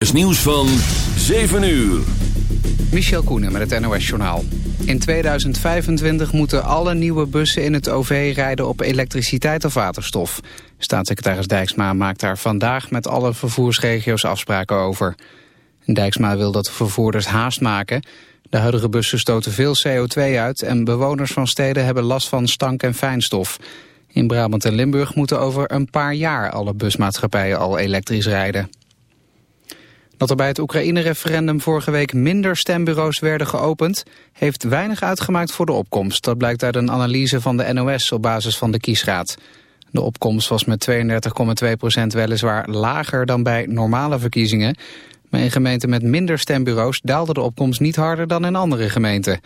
Het nieuws van 7 uur. Michel Koenen met het NOS-journaal. In 2025 moeten alle nieuwe bussen in het OV rijden op elektriciteit of waterstof. Staatssecretaris Dijksma maakt daar vandaag met alle vervoersregio's afspraken over. Dijksma wil dat de vervoerders haast maken. De huidige bussen stoten veel CO2 uit en bewoners van steden hebben last van stank en fijnstof. In Brabant en Limburg moeten over een paar jaar alle busmaatschappijen al elektrisch rijden. Dat er bij het Oekraïne-referendum vorige week minder stembureaus werden geopend... heeft weinig uitgemaakt voor de opkomst. Dat blijkt uit een analyse van de NOS op basis van de kiesraad. De opkomst was met 32,2 procent weliswaar lager dan bij normale verkiezingen... maar in gemeenten met minder stembureaus daalde de opkomst niet harder dan in andere gemeenten.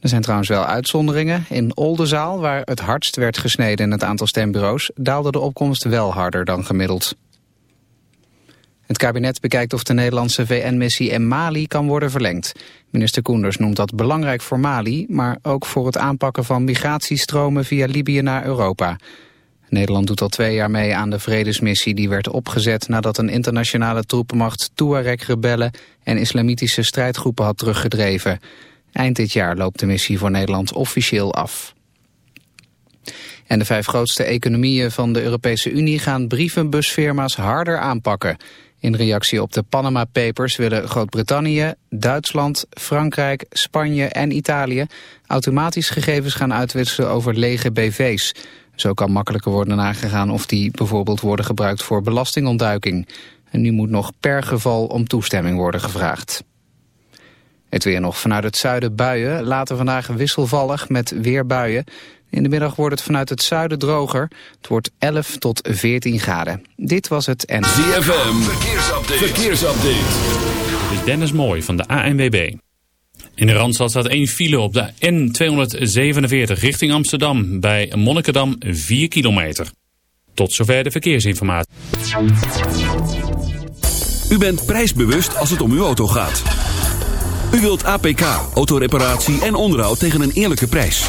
Er zijn trouwens wel uitzonderingen. In Oldenzaal, waar het hardst werd gesneden in het aantal stembureaus... daalde de opkomst wel harder dan gemiddeld. Het kabinet bekijkt of de Nederlandse VN-missie in Mali kan worden verlengd. Minister Koenders noemt dat belangrijk voor Mali, maar ook voor het aanpakken van migratiestromen via Libië naar Europa. Nederland doet al twee jaar mee aan de vredesmissie die werd opgezet nadat een internationale troepenmacht Tuareg-rebellen en islamitische strijdgroepen had teruggedreven. Eind dit jaar loopt de missie voor Nederland officieel af. En de vijf grootste economieën van de Europese Unie gaan brievenbusfirma's harder aanpakken. In reactie op de Panama Papers willen Groot-Brittannië, Duitsland, Frankrijk, Spanje en Italië automatisch gegevens gaan uitwisselen over lege BV's. Zo kan makkelijker worden nagegaan of die bijvoorbeeld worden gebruikt voor belastingontduiking. En nu moet nog per geval om toestemming worden gevraagd. Het weer nog vanuit het zuiden buien, later vandaag wisselvallig met weerbuien. In de middag wordt het vanuit het zuiden droger. Het wordt 11 tot 14 graden. Dit was het en... ZFM, verkeersupdate. verkeersupdate. Dit is Dennis Mooi van de ANWB. In de Randstad staat één file op de N247 richting Amsterdam. Bij Monnikendam 4 kilometer. Tot zover de verkeersinformatie. U bent prijsbewust als het om uw auto gaat. U wilt APK, autoreparatie en onderhoud tegen een eerlijke prijs.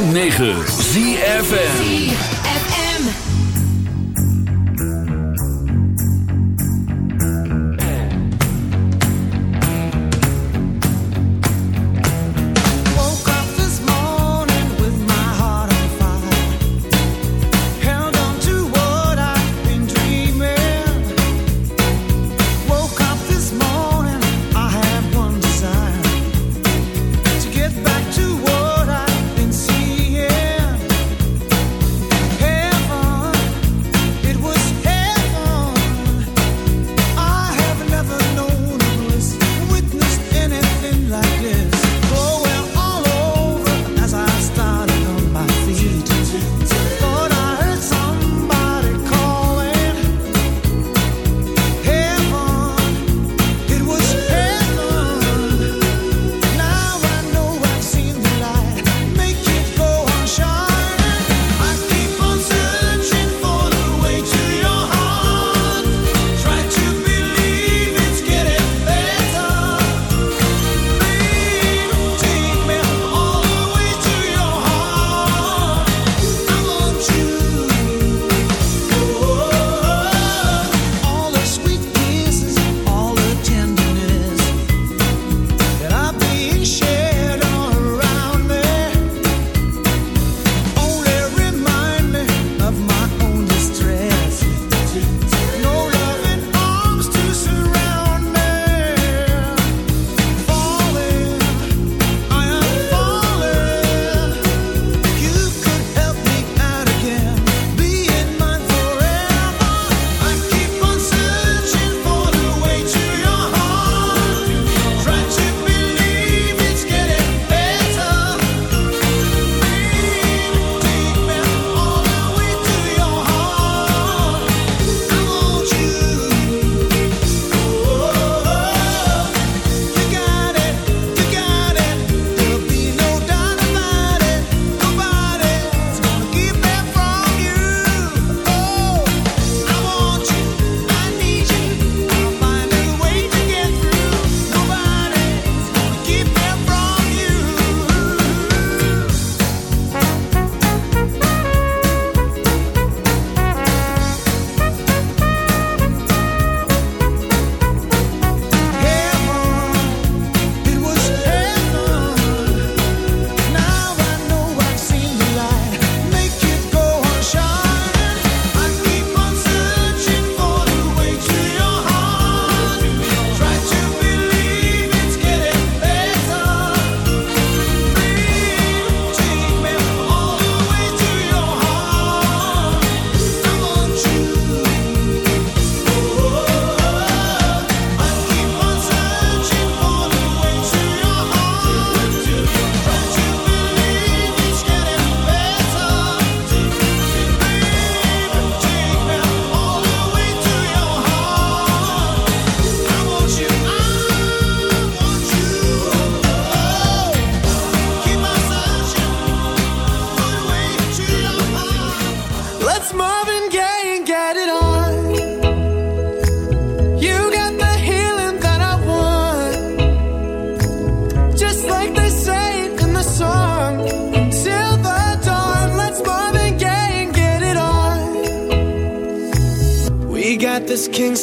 9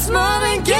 this morning.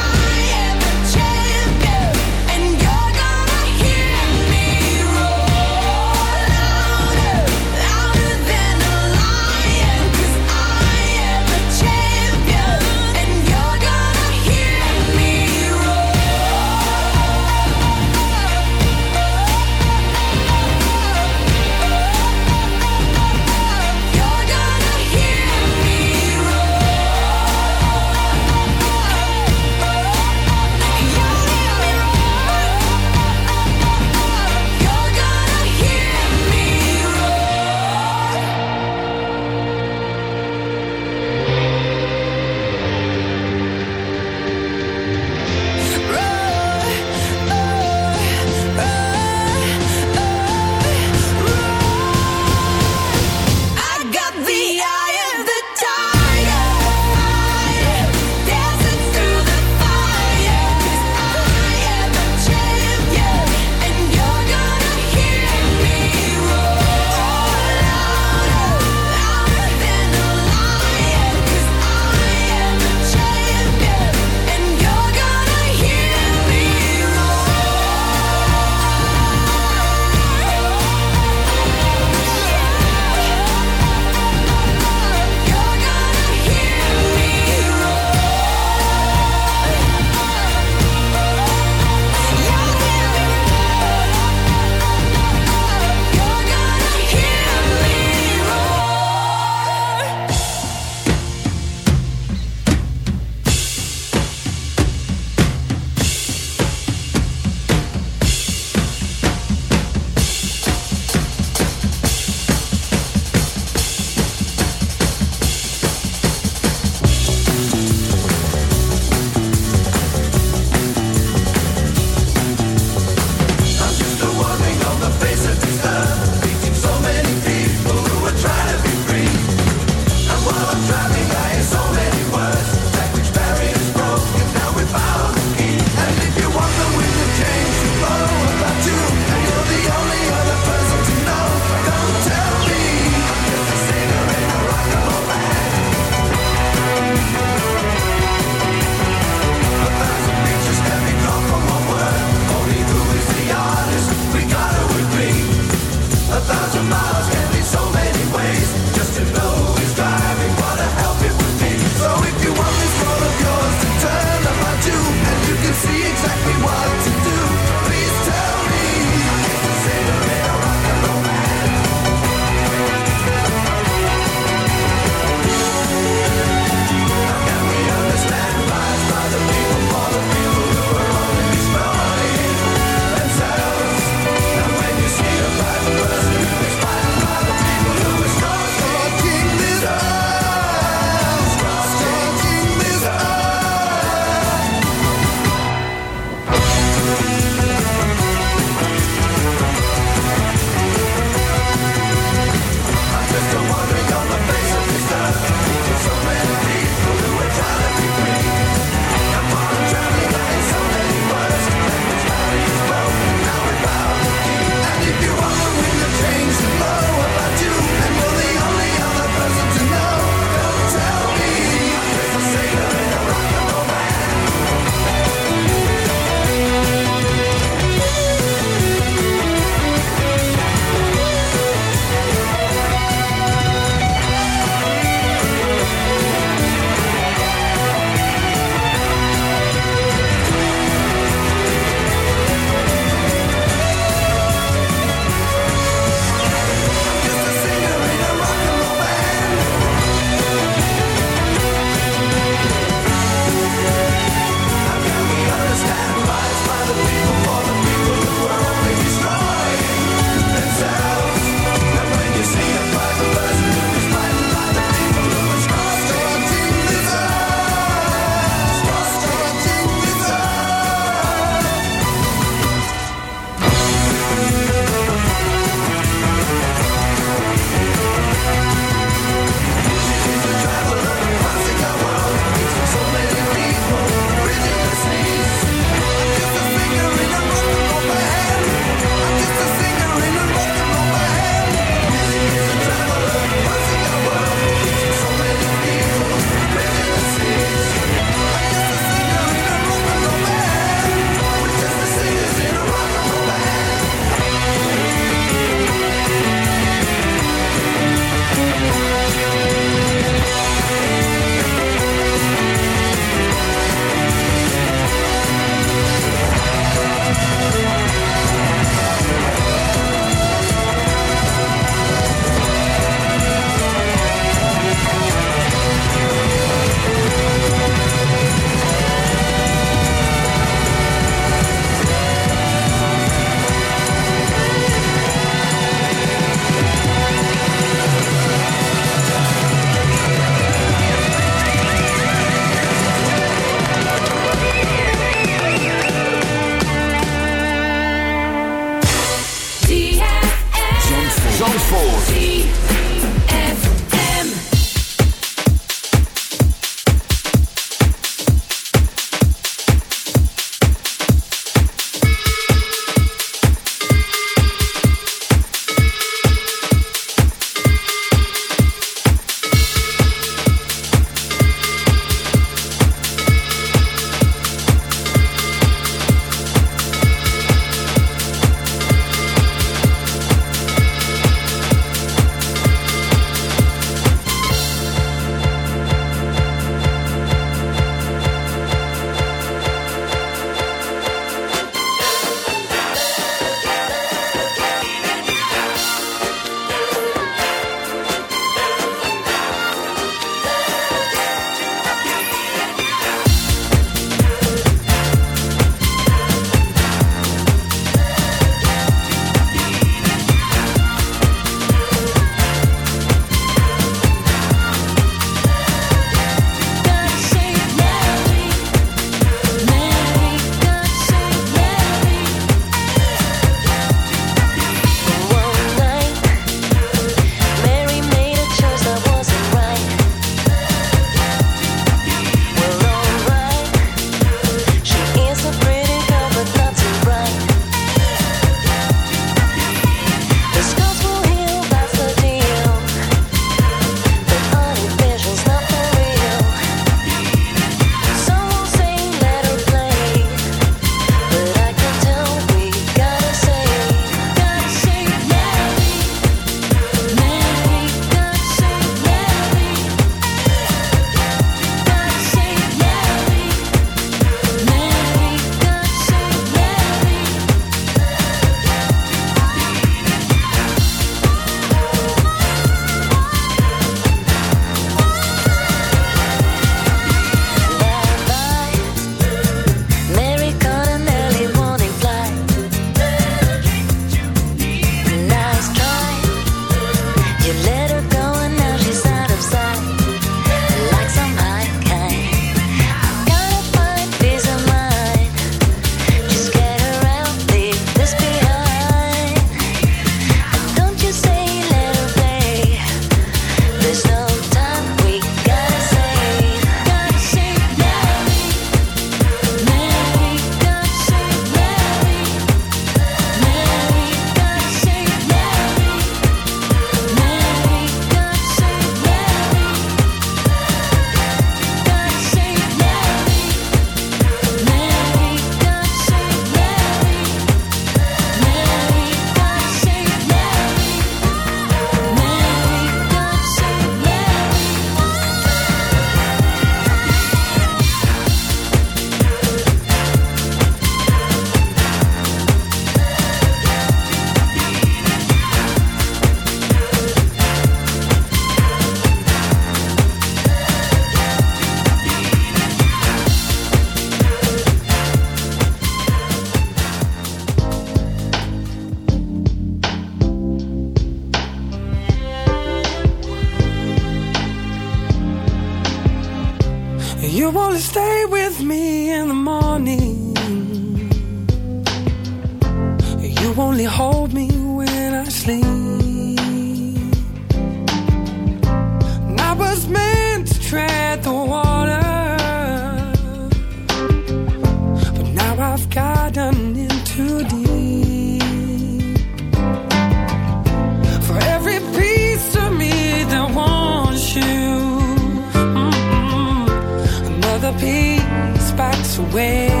away.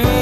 true